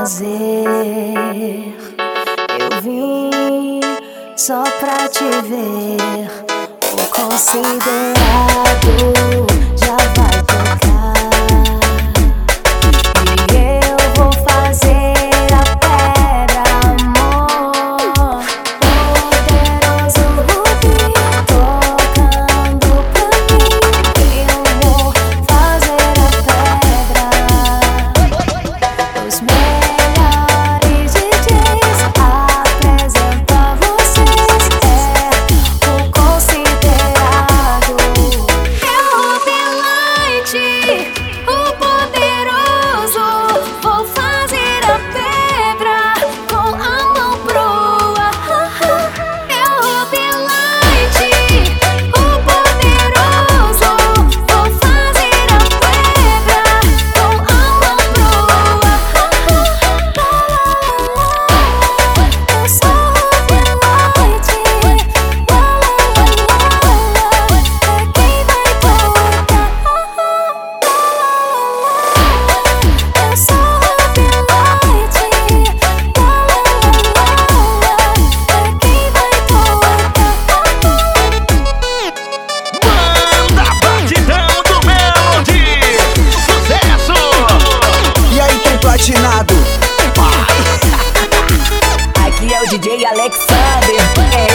prazer. Eu vim só pra te ver ou conceder. platinado. Aqui é o DJ Alexander. É.